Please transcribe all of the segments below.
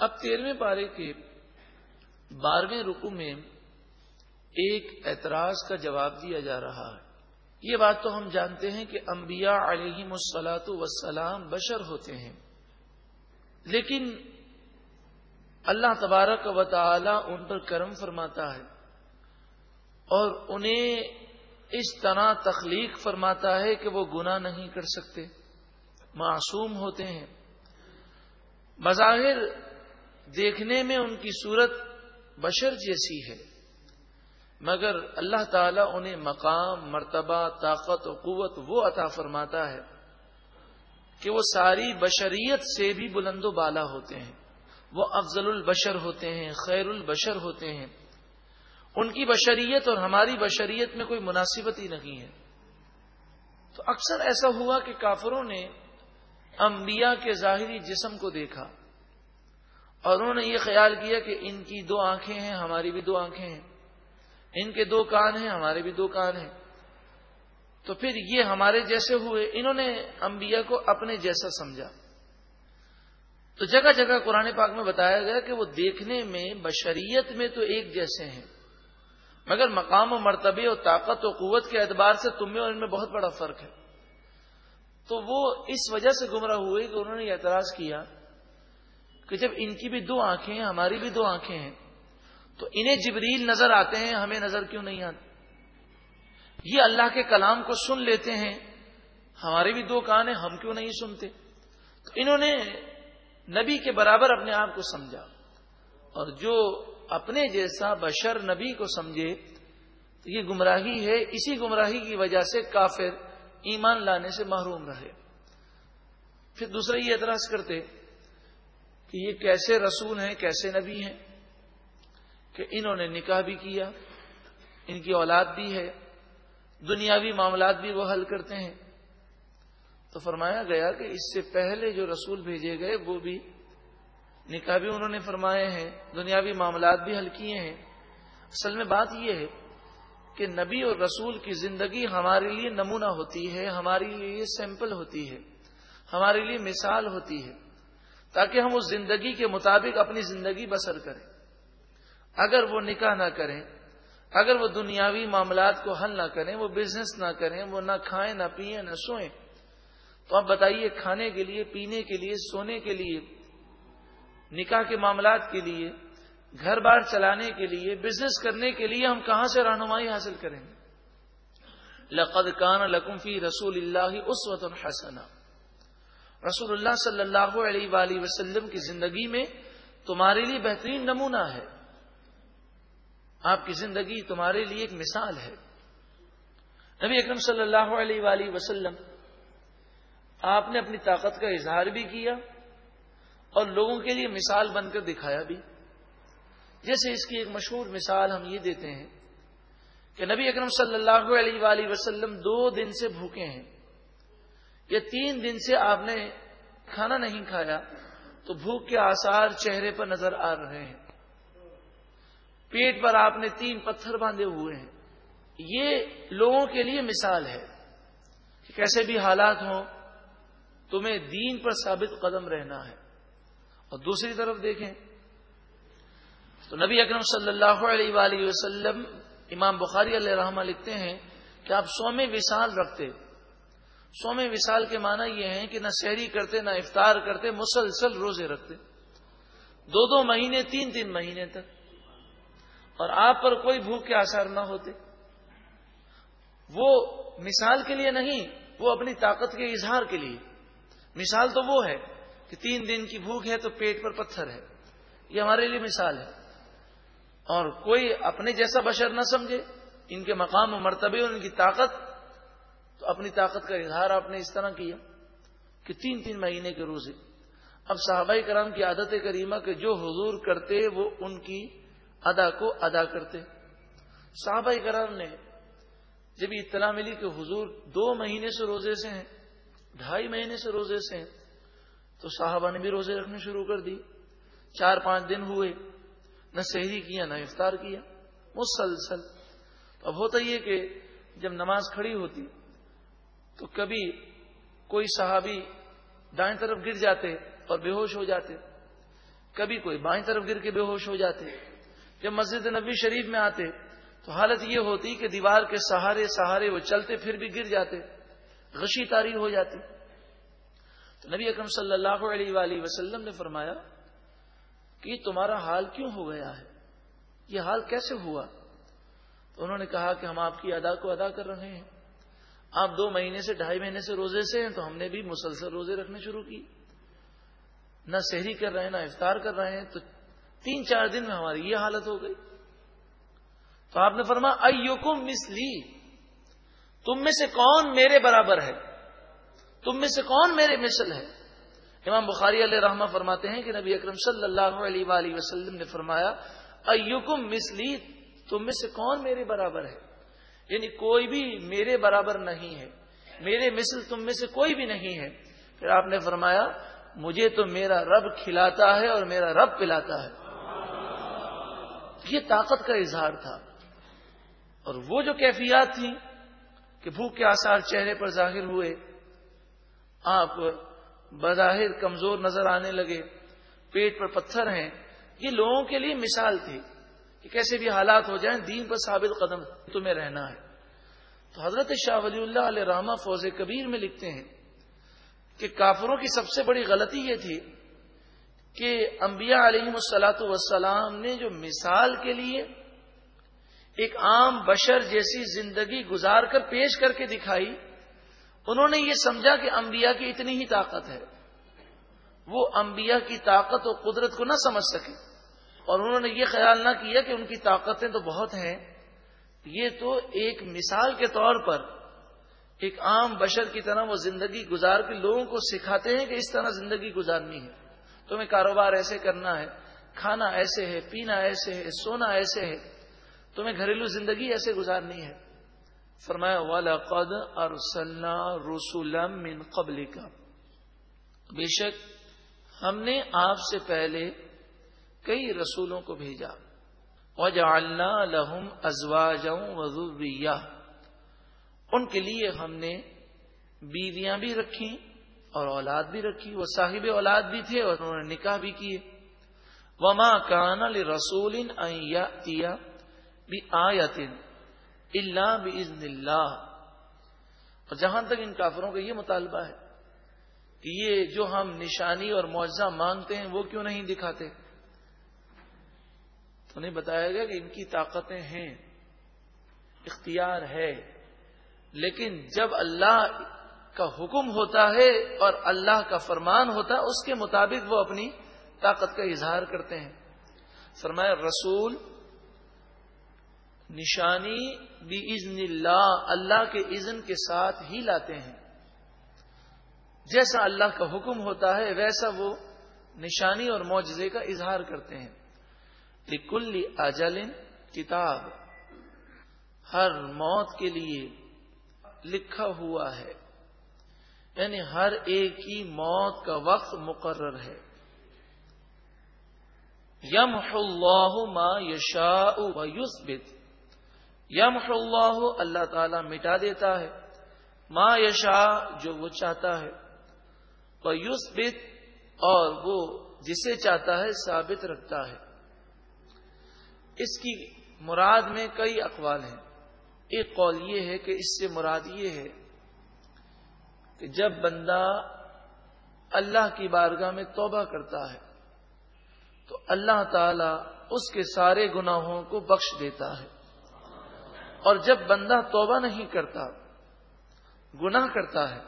اب تیرہویں پارے کے بارہویں رکو میں ایک اعتراض کا جواب دیا جا رہا ہے۔ یہ بات تو ہم جانتے ہیں کہ انبیاء علیہ مسلاط وسلام بشر ہوتے ہیں۔ لیکن اللہ تبارک و تعالی ان پر کرم فرماتا ہے اور انہیں اس طرح تخلیق فرماتا ہے کہ وہ گناہ نہیں کر سکتے۔ معصوم ہوتے ہیں۔ بظاہر دیکھنے میں ان کی صورت بشر جیسی ہے۔ مگر اللہ تعالیٰ انہیں مقام، مرتبہ، طاقت و قوت وہ عطا فرماتا ہے کہ وہ ساری بشریت سے بھی بلند و بالا ہوتے ہیں۔ وہ افضل البشر ہوتے ہیں، خیر البشر ہوتے ہیں۔ ان کی بشریت اور ہماری بشریت میں کوئی مناسبت ہی نہیں ہے۔ تو اکثر ایسا ہوا کہ کافروں نے انبیاء کے ظاہری جسم کو دیکھا۔ اور انہوں نے یہ خیال کیا کہ ان کی دو آنکھیں ہیں، ہماری بھی دو آنکھیں ہیں۔ ان کے دو کان ہیں، ہمارے بھی دو کان ہیں۔ تو پھر یہ ہمارے جیسے ہوئے، انہوں نے انبیاء کو اپنے جیسا سمجھا۔ تو جگہ جگہ قرآن پاک میں بتایا گیا کہ وہ دیکھنے میں، بشریت میں تو ایک جیسے ہیں۔ مگر مقام و مرتبے اور طاقت و قوت کے اعتبار سے تم میں اور ان میں بہت بڑا فرق ہے۔ تو وہ اس وجہ سے گمراہ ہوئے کہ انہوں نے اعتراض کیا کہ جب ان کی بھی دو آنکھیں ہیں، ہماری بھی دو آنکھیں ہیں، تو انہیں جبریل نظر آتے ہیں، ہمیں نظر کیوں نہیں آتے یہ اللہ کے کلام کو سن لیتے ہیں، ہمارے بھی دو کان ہیں، ہم کیوں نہیں سنتے؟ تو انہوں نے نبی کے برابر اپنے آپ کو سمجھا۔ اور جو اپنے جیسا بشر نبی کو سمجھے، تو یہ گمراہی ہے، اسی گمراہی کی وجہ سے کافر ایمان لانے سے محروم رہے۔ پھر دوسرا یہ اعتراض کرتے کہ یہ کیسے رسول ہیں، کیسے نبی ہیں، کہ انہوں نے نکاح بھی کیا، ان کی اولاد بھی ہے، دنیاوی معاملات بھی وہ حل کرتے ہیں۔ تو فرمایا گیا کہ اس سے پہلے جو رسول بھیجے گئے، وہ بھی نکاح بھی انہوں نے فرمائے ہیں، دنیاوی معاملات بھی حل کیے ہیں۔ اصل میں بات یہ ہے کہ نبی اور رسول کی زندگی ہمارے لیے نمونہ ہوتی ہے، ہمارے لیے سیمپل ہوتی ہے، ہمارے لیے مثال ہوتی ہے۔ تاکہ ہم اس زندگی کے مطابق اپنی زندگی بسر کریں۔ اگر وہ نکاح نہ کریں، اگر وہ دنیاوی معاملات کو حل نہ کریں، وہ بزنس نہ کریں، وہ نہ کھائیں، نہ پیئیں نہ سوئیں، تو آپ بتائیے کھانے کے لیے، پینے کے لیے، سونے کے لیے، نکاح کے معاملات کے لیے، گھر بار چلانے کے لیے بزنس کرنے کے لیے ہم کہاں سے رہنمائی حاصل کریں گے؟ لقد کان لکم فی رسول اللہ اس وطن حسنا رسول اللہ صلی اللہ علیہ وآلہ وسلم کی زندگی میں تمہارے لیے بہترین نمونہ ہے۔ آپ کی زندگی تمہارے لیے ایک مثال ہے۔ نبی اکرم صلی اللہ علیہ وآلہ وسلم، آپ نے اپنی طاقت کا اظہار بھی کیا اور لوگوں کے لیے مثال بن کر دکھایا بھی۔ جیسے اس کی ایک مشہور مثال ہم یہ دیتے ہیں کہ نبی اکرم صلی اللہ علیہ وآلہ وسلم دو دن سے بھوکے ہیں۔ یا تین دن سے آپ نے کھانا نہیں کھایا تو بھوک کے آثار چہرے پر نظر آ رہے ہیں۔ پیٹ پر آپ نے تین پتھر باندھے ہوئے ہیں۔ یہ لوگوں کے لیے مثال ہے کہ کیسے بھی حالات ہوں، تمہیں دین پر ثابت قدم رہنا ہے۔ اور دوسری طرف دیکھیں تو نبی اکرم صلی اللہ علیہ وآلہ وسلم امام بخاری علیہ رحمہ لکھتے ہیں کہ آپ سوم وصال رکھتے سوم وصال کے معنی یہ ہے کہ نہ سحری کرتے، نہ افطار کرتے، مسلسل روزے رکھتے۔ دو دو مہینے، تین تین مہینے تک۔ اور آپ پر کوئی بھوک کے آثار نہ ہوتے۔ وہ مثال کے لیے نہیں، وہ اپنی طاقت کے اظہار کے لیے۔ مثال تو وہ ہے کہ تین دن کی بھوک ہے تو پیٹ پر پتھر ہے۔ یہ ہمارے لیے مثال ہے۔ اور کوئی اپنے جیسا بشر نہ سمجھے، ان کے مقام و مرتبے اور ان کی طاقت تو اپنی طاقت کا اظہار آپ نے اس طرح کیا کہ تین تین مہینے کے روزے۔ اب صحابہ کرام کی عادت کریمہ کے جو حضور کرتے وہ ان کی ادا کو ادا کرتے۔ صحابہ کرام نے جب اطلاع ملی کہ حضور دو مہینے سے روزے سے ہیں، ڈھائی مہینے سے روزے سے ہیں، تو صحابہ نے بھی روزے رکھنے شروع کر دی۔ چار پانچ دن ہوئے، نہ سحری کیا، نہ افطار کیا، مسلسل۔ اب ہوتا یہ کہ جب نماز کھڑی ہوتی تو کبھی کوئی صحابی دائیں طرف گر جاتے اور بے ہوش ہو جاتے، کبھی کوئی بائیں طرف گر کے بے ہوش ہو جاتے۔ جب مسجد نبی شریف میں آتے تو حالت یہ ہوتی کہ دیوار کے سہارے سہارے وہ چلتے پھر بھی گر جاتے، غشی تاری ہو جاتی۔ تو نبی اکرم صلی اللہ علیہ وآلہ وسلم نے فرمایا کہ تمہارا حال کیوں ہو گیا ہے؟ یہ حال کیسے ہوا؟ تو انہوں نے کہا کہ ہم آپ کی ادا کو ادا کر رہے ہیں۔ آپ دو مہینے سے، ڈھائی مہینے سے روزے سے ہیں تو ہم نے بھی مسلسل روزے رکھنے شروع کی نہ شہری کر رہے ہیں، نہ افطار کر رہے ہیں، تو تین چار دن میں ہماری یہ حالت ہو گئی۔ تو آپ نے فرما ایوکم مسلی تم میں سے کون میرے برابر ہے؟ تم میں سے کون میرے مثل ہے؟ امام بخاری علیہ رحمہ فرماتے ہیں کہ نبی اکرم صلی اللہ علیہ وآلہ وسلم نے فرمایا، ایوکم مسلی تم میں سے کون میرے برابر ہے؟ یعنی کوئی بھی میرے برابر نہیں ہے، میرے مثل تم میں سے کوئی بھی نہیں ہے۔ پھر آپ نے فرمایا، مجھے تو میرا رب کھلاتا ہے اور میرا رب پلاتا ہے۔ یہ طاقت کا اظہار تھا۔ اور وہ جو کیفیات تھیں کہ بھوک کے آثار چہرے پر ظاہر ہوئے، آپ بظاہر کمزور نظر آنے لگے، پیٹ پر پتھر ہیں، یہ لوگوں کے لیے مثال تھی۔ کہ کیسے بھی حالات ہو جائیں، دین پر ثابت قدم تمہیں رہنا ہے۔ تو حضرت شاہ ولی اللہ علیہ رحمہ فوز کبیر میں لکھتے ہیں کہ کافروں کی سب سے بڑی غلطی یہ تھی کہ انبیاء علیہ السلاۃ وسلام نے جو مثال کے لیے ایک عام بشر جیسی زندگی گزار کر پیش کر کے دکھائی، انہوں نے یہ سمجھا کہ انبیاء کی اتنی ہی طاقت ہے۔ وہ انبیاء کی طاقت اور قدرت کو نہ سمجھ سکے۔ اور انہوں نے یہ خیال نہ کیا کہ ان کی طاقتیں تو بہت ہیں یہ تو ایک مثال کے طور پر ایک عام بشر کی طرح وہ زندگی گزار کے لوگوں کو سکھاتے ہیں کہ اس طرح زندگی گزارنی ہے۔ تمہیں کاروبار ایسے کرنا ہے، کھانا ایسے ہے، پینا ایسے ہے، سونا ایسے ہے، تمہیں گھریلو زندگی ایسے گزارنی ہے۔ فرمایا والا قد اور رسولم من قبل کا بے شک ہم نے آپ سے پہلے کئی رسولوں کو بھیجا۔ وجعلنا لہم ازواجا وذریہ ان کے لیے ہم نے بیویاں بھی رکھی اور اولاد بھی رکھی۔ وہ صاحب اولاد بھی تھے اور انہوں نے نکاح بھی کیے۔ وما کان رسول بھی آیتن اللہ بزن اللہ اور جہاں تک ان کافروں کا یہ مطالبہ ہے کہ یہ جو ہم نشانی اور معاوضہ مانگتے ہیں وہ کیوں نہیں دکھاتے؟ تو نہیں بتایا گیا کہ ان کی طاقتیں ہیں، اختیار ہے۔ لیکن جب اللہ کا حکم ہوتا ہے اور اللہ کا فرمان ہوتا ہے، اس کے مطابق وہ اپنی طاقت کا اظہار کرتے ہیں۔ فرمایا، رسول، نشانی بھی ازن اللہ اللہ کے اذن کے ساتھ ہی لاتے ہیں۔ جیسا اللہ کا حکم ہوتا ہے، ویسا وہ نشانی اور معجزے کا اظہار کرتے ہیں۔ لکل اجل کتاب۔ ہر موت کے لیے لکھا ہوا ہے۔ یعنی ہر ایک کی موت کا وقت مقرر ہے۔ یم اللہ ما یشا یوسبت یم اللہ اللہ تعالی مٹا دیتا ہے۔ ما یشا جو وہ چاہتا ہے۔ وہ یوسبت اور وہ جسے چاہتا ہے ثابت رکھتا ہے۔ اس کی مراد میں کئی اقوال ہیں۔ ایک قول یہ ہے کہ اس سے مراد یہ ہے کہ جب بندہ اللہ کی بارگاہ میں توبہ کرتا ہے، تو اللہ تعالی اس کے سارے گناہوں کو بخش دیتا ہے۔ اور جب بندہ توبہ نہیں کرتا، گناہ کرتا ہے،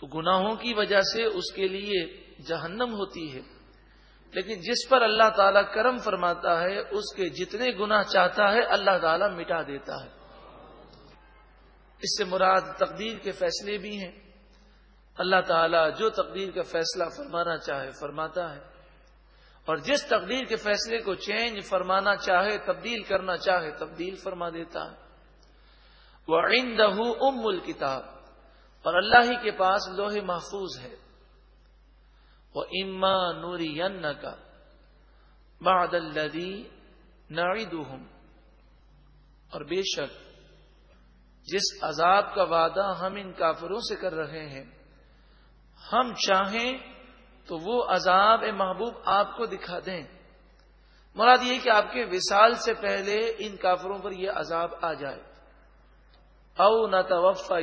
تو گناہوں کی وجہ سے اس کے لیے جہنم ہوتی ہے۔ لیکن جس پر اللہ تعالیٰ کرم فرماتا ہے، اس کے جتنے گناہ چاہتا ہے، اللہ تعالیٰ مٹا دیتا ہے۔ اس سے مراد تقدیر کے فیصلے بھی ہیں۔ اللہ تعالیٰ جو تقدیر کا فیصلہ فرمانا چاہے، فرماتا ہے۔ اور جس تقدیر کے فیصلے کو چینج فرمانا چاہے، تبدیل کرنا چاہے، تبدیل فرما دیتا ہے۔ وہ آئندہ ام الکتاب اور اللہ ہی کے پاس لوہے محفوظ ہے۔ وہ اما نوری کا باد الدی اور بے شک، جس عذاب کا وعدہ ہم ان کافروں سے کر رہے ہیں، ہم چاہیں تو وہ عذاب اے محبوب آپ کو دکھا دیں۔ مراد یہ کہ آپ کے وصال سے پہلے ان کافروں پر یہ عذاب آ جائے۔ او نہ توفا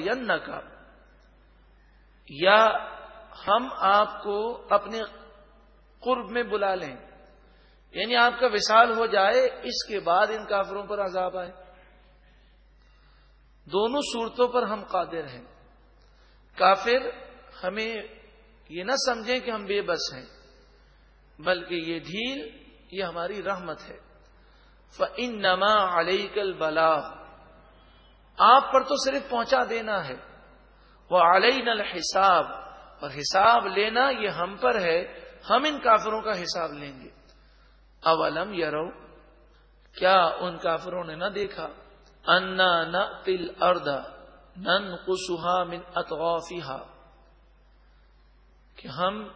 یا ہم آپ کو اپنے قرب میں بلا لیں۔ یعنی آپ کا وصال ہو جائے، اس کے بعد ان کافروں پر عذاب آئے۔ دونوں صورتوں پر ہم قادر ہیں۔ کافر ہمیں یہ نہ سمجھیں کہ ہم بے بس ہیں، بلکہ یہ ڈھیل یہ ہماری رحمت ہے۔ فن نما علی کل بلا آپ پر تو صرف پہنچا دینا ہے۔ وہ علیہ نل حساب اور حساب لینا یہ ہم پر ہے، ہم ان کافروں کا حساب لیں گے۔ اولم یرو، کیا ان کافروں نے نہ دیکھا؟ انا نہ تل اردا نن کسا من اتغافیہ کہ ہم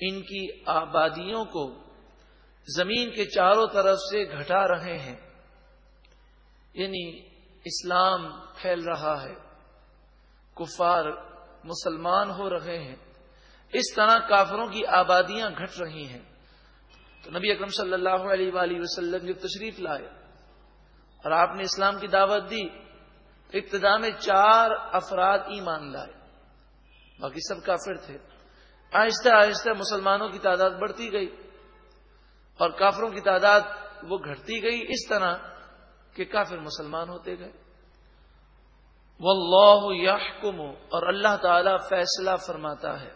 ان کی آبادیوں کو زمین کے چاروں طرف سے گھٹا رہے ہیں۔ یعنی اسلام پھیل رہا ہے۔ کفار مسلمان ہو رہے ہیں۔ اس طرح کافروں کی آبادیاں گھٹ رہی ہیں۔ تو نبی اکرم صلی اللہ علیہ وآلہ وسلم جب تشریف لائے اور آپ نے اسلام کی دعوت دی، ابتدا میں چار افراد ایمان لائے۔ باقی سب کافر تھے۔ آہستہ آہستہ مسلمانوں کی تعداد بڑھتی گئی اور کافروں کی تعداد وہ گھٹتی گئی اس طرح کہ کافر مسلمان ہوتے گئے۔ واللہ یحکم اور اللہ تعالی فیصلہ فرماتا ہے۔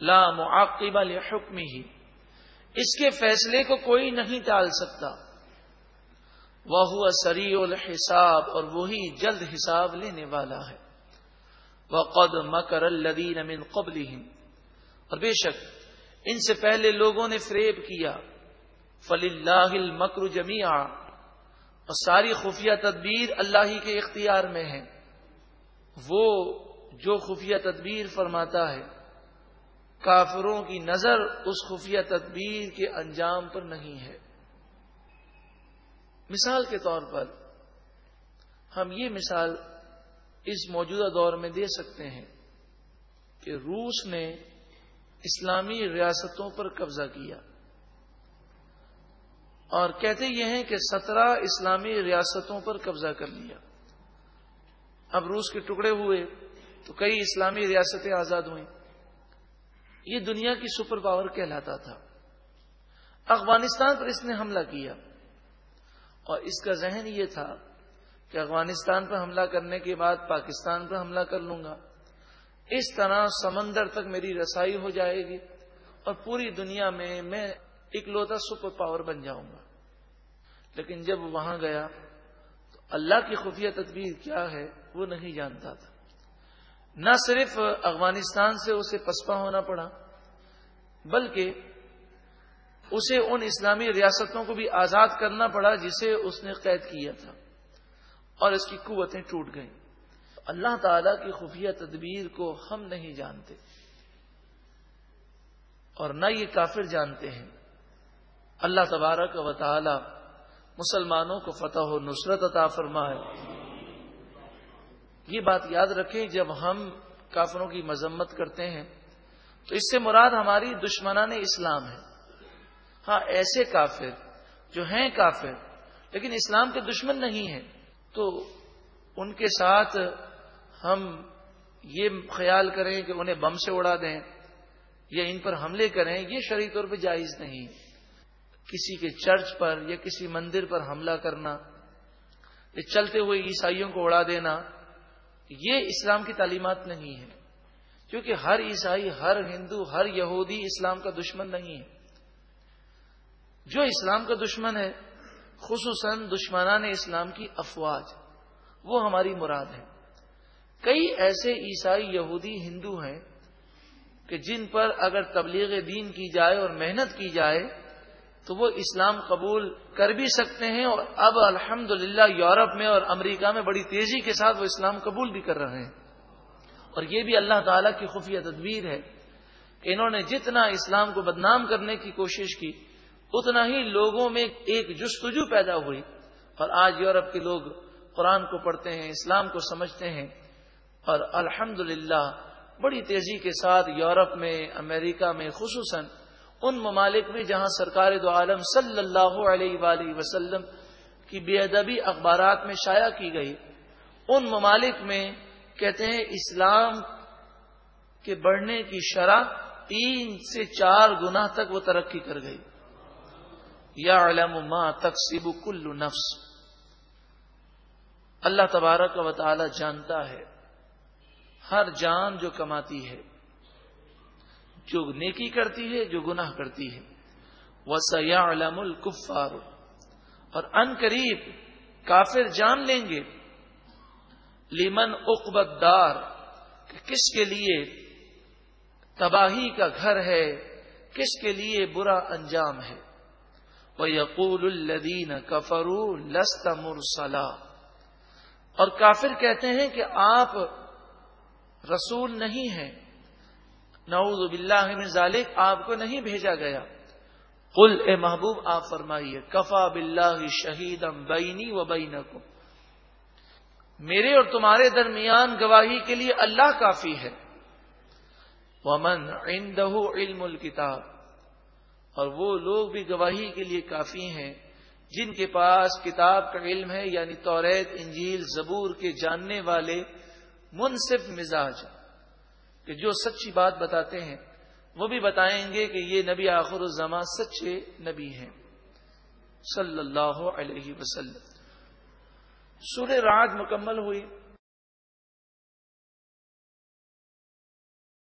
لا معاقب لحکم ہی اس کے فیصلے کو کوئی نہیں ٹال سکتا۔ وہ سری الحساب اور وہی جلد حساب لینے والا ہے۔ وہ قد مکر الدین امن قبل اور بے شک، ان سے پہلے لوگوں نے فریب کیا۔ فلی اللہ مکر جمیا اور ساری خفیہ تدبیر اللہ ہی کے اختیار میں ہے۔ وہ جو خفیہ تدبیر فرماتا ہے، کافروں کی نظر اس خفیہ تدبیر کے انجام پر نہیں ہے۔ مثال کے طور پر ہم یہ مثال اس موجودہ دور میں دے سکتے ہیں کہ روس نے اسلامی ریاستوں پر قبضہ کیا۔ اور کہتے یہ ہیں کہ سترہ اسلامی ریاستوں پر قبضہ کر لیا۔ اب روس کے ٹکڑے ہوئے تو کئی اسلامی ریاستیں آزاد ہوئیں۔ یہ دنیا کی سپر پاور کہلاتا تھا۔ افغانستان پر اس نے حملہ کیا۔ اور اس کا ذہن یہ تھا کہ افغانستان پر حملہ کرنے کے بعد پاکستان پر حملہ کر لوں گا۔ اس طرح سمندر تک میری رسائی ہو جائے گی اور پوری دنیا میں میں اکلوتا سپر پاور بن جاؤں گا۔ لیکن جب وہاں گیا تو اللہ کی خفیہ تدبیر کیا ہے وہ نہیں جانتا تھا۔ نہ صرف افغانستان سے اسے پسپا ہونا پڑا، بلکہ اسے ان اسلامی ریاستوں کو بھی آزاد کرنا پڑا جسے اس نے قید کیا تھا۔ اور اس کی قوتیں ٹوٹ گئیں۔ اللہ تعالی کی خفیہ تدبیر کو ہم نہیں جانتے۔ اور نہ یہ کافر جانتے ہیں۔ اللہ تبارک و تعالی مسلمانوں کو فتح و نصرت عطا فرمائے۔ یہ بات یاد رکھیں، جب ہم کافروں کی مذمت کرتے ہیں، تو اس سے مراد ہماری دشمنان اسلام ہے ہاں ایسے کافر جو ہیں کافر، لیکن اسلام کے دشمن نہیں ہیں۔ تو ان کے ساتھ ہم یہ خیال کریں کہ انہیں بم سے اڑا دیں یا ان پر حملے کریں، یہ شرعی طور پہ جائز نہیں۔ کسی کے چرچ پر یا کسی مندر پر حملہ کرنا، یا چلتے ہوئے عیسائیوں کو اڑا دینا، یہ اسلام کی تعلیمات نہیں ہے کیونکہ ہر عیسائی، ہر ہندو، ہر یہودی اسلام کا دشمن نہیں ہے۔ جو اسلام کا دشمن ہے، خصوصاً دشمنان اسلام کی افواج، وہ ہماری مراد ہے۔ کئی ایسے عیسائی، یہودی، ہندو ہیں کہ جن پر اگر تبلیغ دین کی جائے اور محنت کی جائے تو وہ اسلام قبول کر بھی سکتے ہیں اور اب الحمد یورپ میں اور امریکہ میں بڑی تیزی کے ساتھ وہ اسلام قبول بھی کر رہے ہیں۔ اور یہ بھی اللہ تعالی کی خفیہ تدبیر ہے کہ انہوں نے جتنا اسلام کو بدنام کرنے کی کوشش کی، اتنا ہی لوگوں میں ایک جستجو پیدا ہوئی۔ اور آج یورپ کے لوگ قرآن کو پڑھتے ہیں، اسلام کو سمجھتے ہیں۔ اور الحمد بڑی تیزی کے ساتھ یورپ میں، امریکہ میں، خصوصاً ان ممالک میں جہاں سرکار دو عالم صلی اللہ علیہ وآلہ وسلم کی بے ادبی اخبارات میں شائع کی گئی، ان ممالک میں کہتے ہیں اسلام کے بڑھنے کی شرح تین سے چار گنا تک وہ ترقی کر گئی۔ یا علم ما تقسیب کل نفس۔ اللہ تبارک و تعالی جانتا ہے، ہر جان جو کماتی ہے۔ جو نیکی کرتی ہے، جو گناہ کرتی ہے۔ وہ سیاح علم الکفار اور ان قریب کافر جان لیں گے۔ لیمن اقبت دار کس کے لیے تباہی کا گھر ہے، کس کے لیے برا انجام ہے۔ وہ یقول الدین کفرو لست مرسلا۔ اور کافر کہتے ہیں کہ آپ رسول نہیں ہیں۔ نعوذ باللہ من ذالک، آپ کو نہیں بھیجا گیا۔ قل، اے محبوب، آپ فرمائیے، کفا بلّہ شہیدم بینی و بینکم۔ میرے اور تمہارے درمیان گواہی کے لیے اللہ کافی ہے۔ ومن عنده علم الکتاب اور وہ لوگ بھی گواہی کے لیے کافی ہیں، جن کے پاس کتاب کا علم ہے یعنی توریت انجیل، زبور کے جاننے والے، منصف مزاج۔ کہ جو سچی بات بتاتے ہیں، وہ بھی بتائیں گے کہ یہ نبی آخر الزماں سچے نبی ہیں۔ صلی اللہ علیہ وسلم۔ سورہ رات مکمل ہوئی۔